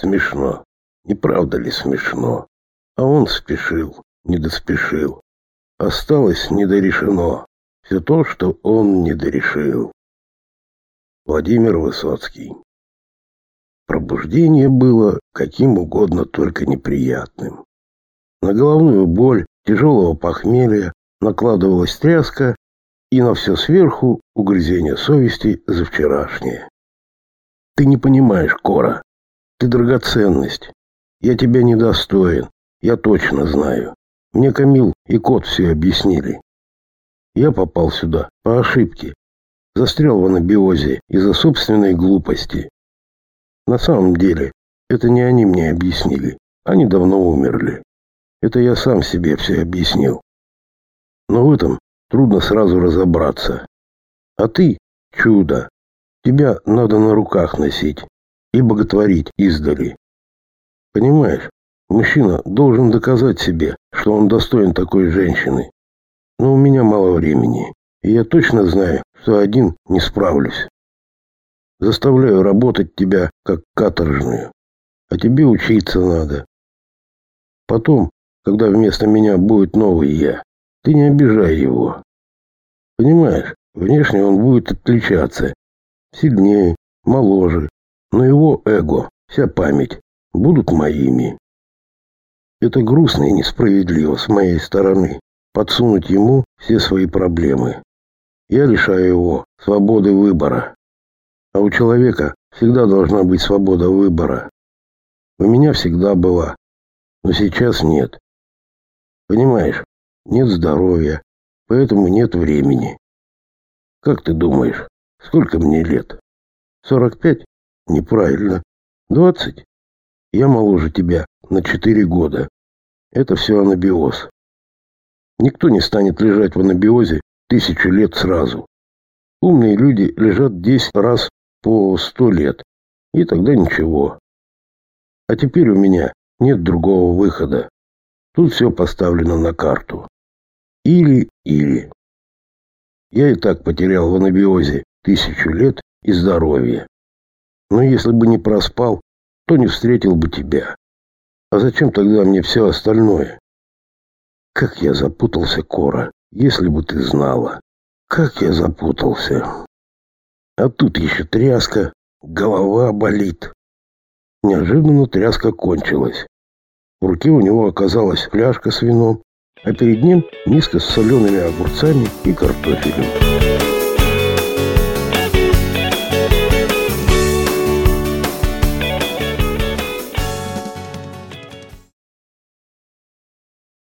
Смешно. Не правда ли смешно? А он спешил, не доспешил. Осталось недорешено. Все то, что он не дорешил. Владимир Высоцкий Пробуждение было каким угодно, только неприятным. На головную боль тяжелого похмелья накладывалась тряска, и на все сверху угрызение совести за вчерашнее. Ты не понимаешь, Кора. Ты драгоценность. Я тебя недостоин. Я точно знаю. Мне Камил и Кот все объяснили. Я попал сюда по ошибке. Застрял в анабиозе из-за собственной глупости. На самом деле, это не они мне объяснили. Они давно умерли. Это я сам себе все объяснил. Но в этом трудно сразу разобраться. А ты — чудо. Тебя надо на руках носить и боготворить издали. Понимаешь, мужчина должен доказать себе, что он достоин такой женщины. Но у меня мало времени, и я точно знаю, что один не справлюсь. Заставляю работать тебя как каторжную, а тебе учиться надо. Потом, когда вместо меня будет новый я, ты не обижай его. Понимаешь, внешне он будет отличаться. Сильнее, моложе. Но его эго, вся память, будут моими. Это грустно и несправедливо с моей стороны подсунуть ему все свои проблемы. Я лишаю его свободы выбора. А у человека всегда должна быть свобода выбора. У меня всегда была, но сейчас нет. Понимаешь, нет здоровья, поэтому нет времени. Как ты думаешь, сколько мне лет? Сорок пять? Неправильно. Двадцать? Я моложе тебя на четыре года. Это все анабиоз. Никто не станет лежать в анабиозе тысячу лет сразу. Умные люди лежат десять раз по сто лет, и тогда ничего. А теперь у меня нет другого выхода. Тут все поставлено на карту. Или-или. Я и так потерял в анабиозе тысячу лет и здоровье. Но если бы не проспал, то не встретил бы тебя. А зачем тогда мне все остальное? Как я запутался, Кора, если бы ты знала. Как я запутался. А тут еще тряска, голова болит. Неожиданно тряска кончилась. В руке у него оказалась фляжка с вином, а перед ним миска с солеными огурцами и картофелем.